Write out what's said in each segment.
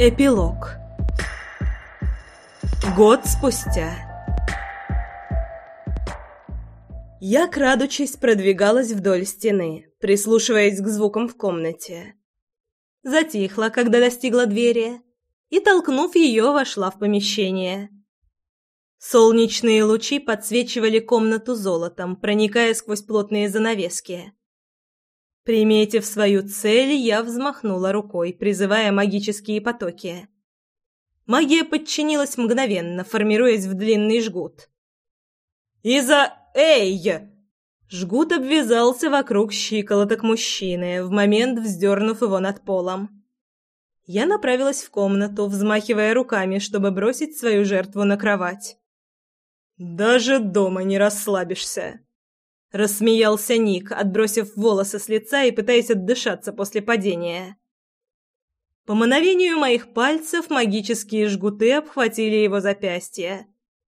Эпилог Год спустя Я, крадучись, продвигалась вдоль стены, прислушиваясь к звукам в комнате. Затихла, когда достигла двери, и, толкнув ее, вошла в помещение. Солнечные лучи подсвечивали комнату золотом, проникая сквозь плотные занавески. Приметив свою цель, я взмахнула рукой, призывая магические потоки. Магия подчинилась мгновенно, формируясь в длинный жгут. «Иза... Эй!» Жгут обвязался вокруг щиколоток мужчины, в момент вздернув его над полом. Я направилась в комнату, взмахивая руками, чтобы бросить свою жертву на кровать. «Даже дома не расслабишься!» Рассмеялся Ник, отбросив волосы с лица и пытаясь отдышаться после падения. По мановению моих пальцев магические жгуты обхватили его запястье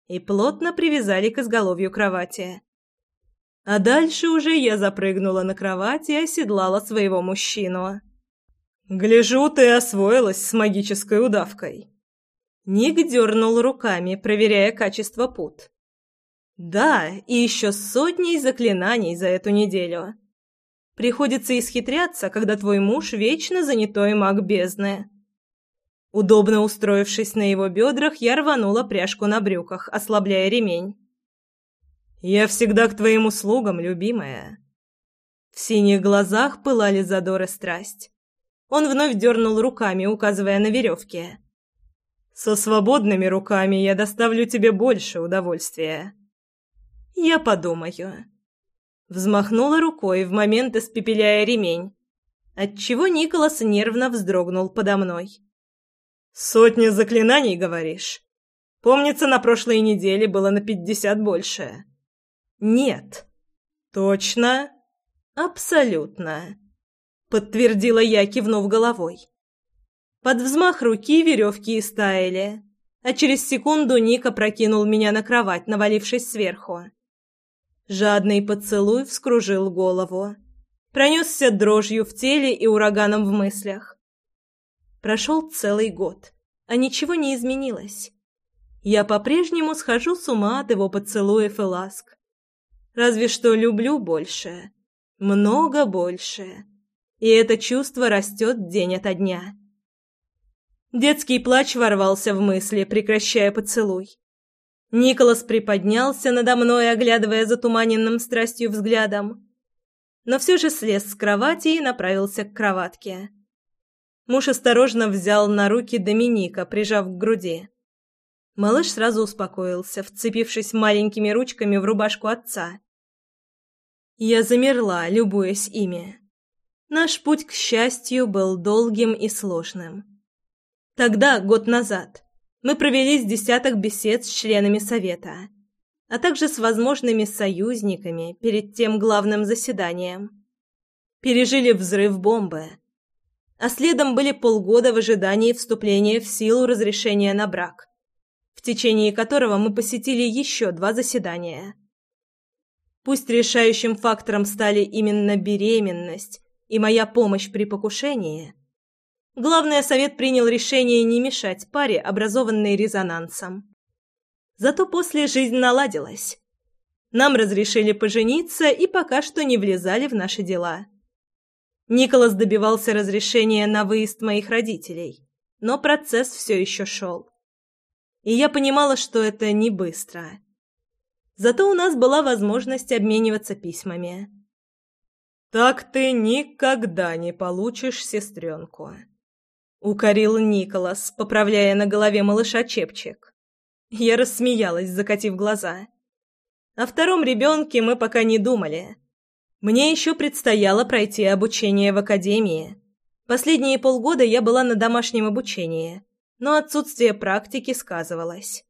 и плотно привязали к изголовью кровати. А дальше уже я запрыгнула на кровать и оседлала своего мужчину. «Гляжу, ты освоилась с магической удавкой». Ник дернул руками, проверяя качество пут. Да, и еще сотней заклинаний за эту неделю. Приходится исхитряться, когда твой муж вечно занятой маг бездны. Удобно устроившись на его бедрах, я рванула пряжку на брюках, ослабляя ремень. «Я всегда к твоим услугам, любимая». В синих глазах пылали задор и страсть. Он вновь дернул руками, указывая на веревки. «Со свободными руками я доставлю тебе больше удовольствия». «Я подумаю». Взмахнула рукой в момент испепеляя ремень, отчего Николас нервно вздрогнул подо мной. «Сотня заклинаний, говоришь? Помнится, на прошлой неделе было на пятьдесят больше». «Нет». «Точно?» «Абсолютно», — подтвердила я, кивнув головой. Под взмах руки веревки истаяли, а через секунду Ника прокинул меня на кровать, навалившись сверху. Жадный поцелуй вскружил голову. Пронесся дрожью в теле и ураганом в мыслях. Прошел целый год, а ничего не изменилось. Я по-прежнему схожу с ума от его поцелуев и ласк. Разве что люблю больше. Много больше. И это чувство растет день ото дня. Детский плач ворвался в мысли, прекращая поцелуй. Николас приподнялся надо мной, оглядывая затуманенным страстью взглядом, но все же слез с кровати и направился к кроватке. Муж осторожно взял на руки Доминика, прижав к груди. Малыш сразу успокоился, вцепившись маленькими ручками в рубашку отца. Я замерла, любуясь ими. Наш путь к счастью был долгим и сложным. Тогда, год назад, мы провели с десяток бесед с членами совета, а также с возможными союзниками перед тем главным заседанием. Пережили взрыв бомбы, а следом были полгода в ожидании вступления в силу разрешения на брак, в течение которого мы посетили еще два заседания. Пусть решающим фактором стали именно беременность и моя помощь при покушении – Главный совет принял решение не мешать паре, образованной резонансом. Зато после жизнь наладилась. Нам разрешили пожениться и пока что не влезали в наши дела. Николас добивался разрешения на выезд моих родителей, но процесс все еще шел. И я понимала, что это не быстро. Зато у нас была возможность обмениваться письмами. «Так ты никогда не получишь сестренку», укорил Николас, поправляя на голове малыша чепчик. Я рассмеялась, закатив глаза. О втором ребенке мы пока не думали. Мне еще предстояло пройти обучение в академии. Последние полгода я была на домашнем обучении, но отсутствие практики сказывалось.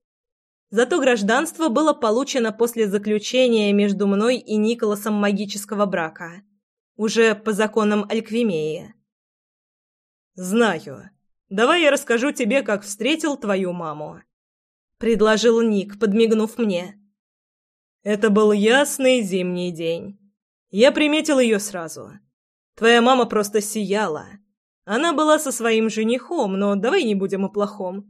Зато гражданство было получено после заключения между мной и Николасом магического брака, уже по законам Альквимеи. «Знаю. Давай я расскажу тебе, как встретил твою маму», — предложил Ник, подмигнув мне. Это был ясный зимний день. Я приметил ее сразу. Твоя мама просто сияла. Она была со своим женихом, но давай не будем о плохом.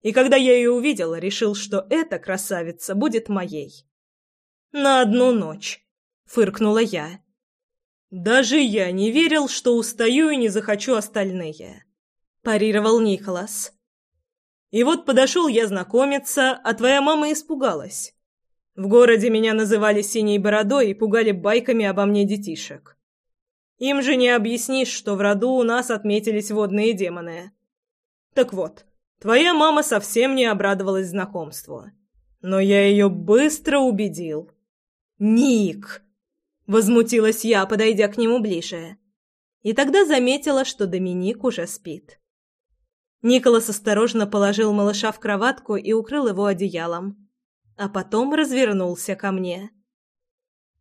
И когда я ее увидел, решил, что эта красавица будет моей. На одну ночь, фыркнула я. Даже я не верил, что устаю и не захочу остальные, парировал Николас. И вот подошел я знакомиться, а твоя мама испугалась. В городе меня называли синей бородой и пугали байками обо мне детишек. Им же не объяснишь, что в роду у нас отметились водные демоны. Так вот, твоя мама совсем не обрадовалась знакомству. Но я ее быстро убедил. «Ник!» — возмутилась я, подойдя к нему ближе. И тогда заметила, что Доминик уже спит. Николас осторожно положил малыша в кроватку и укрыл его одеялом а потом развернулся ко мне.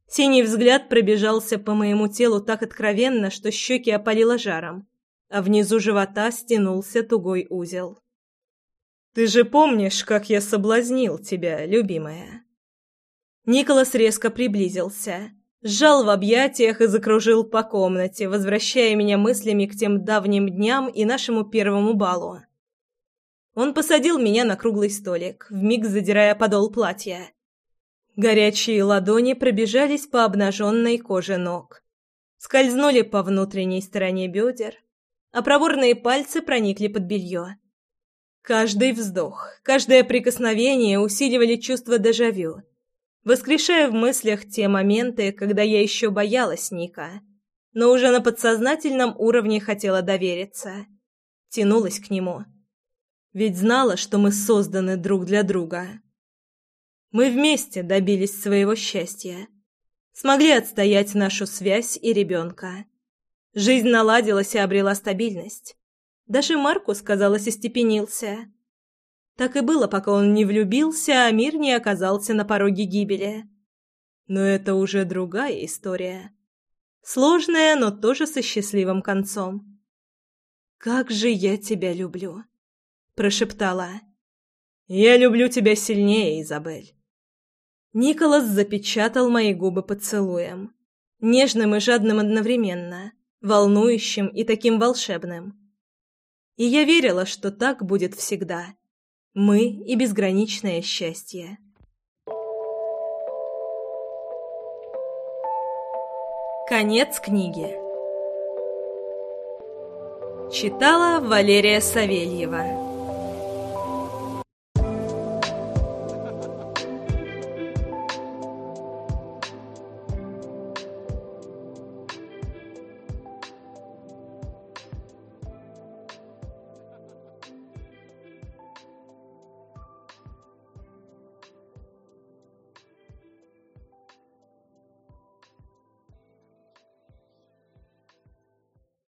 Синий взгляд пробежался по моему телу так откровенно, что щеки опалило жаром, а внизу живота стянулся тугой узел. «Ты же помнишь, как я соблазнил тебя, любимая?» Николас резко приблизился, сжал в объятиях и закружил по комнате, возвращая меня мыслями к тем давним дням и нашему первому балу. Он посадил меня на круглый столик, вмиг задирая подол платья. Горячие ладони пробежались по обнаженной коже ног. Скользнули по внутренней стороне бедер, а проворные пальцы проникли под белье. Каждый вздох, каждое прикосновение усиливали чувство дежавю, воскрешая в мыслях те моменты, когда я еще боялась Ника, но уже на подсознательном уровне хотела довериться. Тянулась к нему — ведь знала, что мы созданы друг для друга. Мы вместе добились своего счастья. Смогли отстоять нашу связь и ребенка. Жизнь наладилась и обрела стабильность. Даже Маркус, казалось, остепенился. Так и было, пока он не влюбился, а мир не оказался на пороге гибели. Но это уже другая история. Сложная, но тоже со счастливым концом. «Как же я тебя люблю!» прошептала. «Я люблю тебя сильнее, Изабель». Николас запечатал мои губы поцелуем. Нежным и жадным одновременно, волнующим и таким волшебным. И я верила, что так будет всегда. Мы и безграничное счастье. Конец книги. Читала Валерия Савельева.